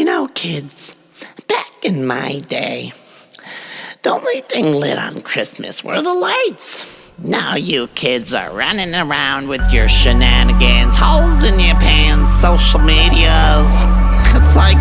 You know, kids, back in my day, the only thing lit on Christmas were the lights. Now you kids are running around with your shenanigans, holes in your pants, social medias. It's like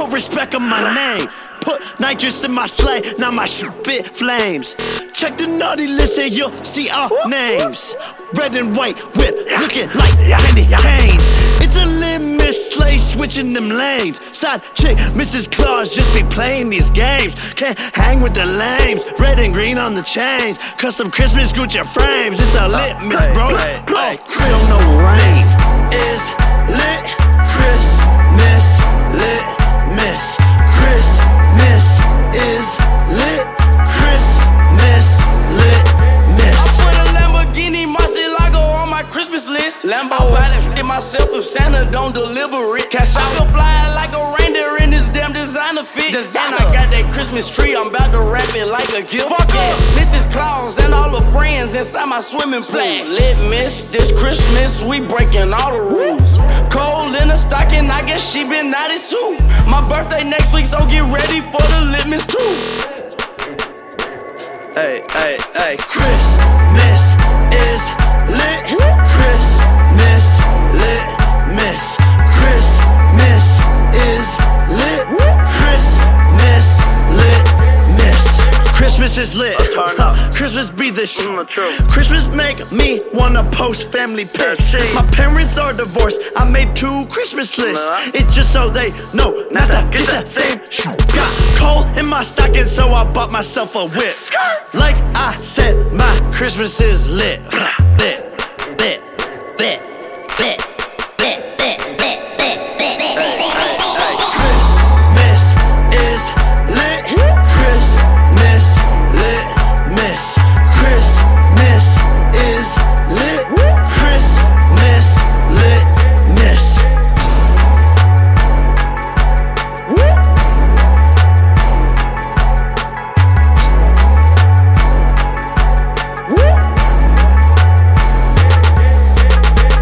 put respect on my name. Put nitrous in my sleigh, now my spit flames. Check the naughty list and you'll see our names. Red and white whip, looking like candy canes. It's a limit sleigh, switching them lanes. Side chick, Mrs. Claus, just be playing these games. Can't hang with the lames. Red and green on the chains. Custom Christmas Gucci frames. It's a Litmas, bro. Oh, still no rain. Myself if Santa don't deliver it. Cash out, I can fly like a reindeer in this damn designer fit. And I got that Christmas tree, I'm about to wrap it like a gift. Fuck yeah, Mrs. Claus and all the friends inside my swimming pool. Lit miss, this Christmas we breaking all the rules. Cold in the stocking, I guess she been 92. My birthday next week, so get ready for the Litmas too. Hey, hey, hey, Christmas Christmas is lit. Christmas be the shit. Christmas make me wanna post family pics. My parents are divorced. I made two Christmas lists. It's just so they know not to get the same shit. Got coal in my stocking, so I bought myself a whip. Like I said, my Christmas is lit. Lit, lit, lit, lit.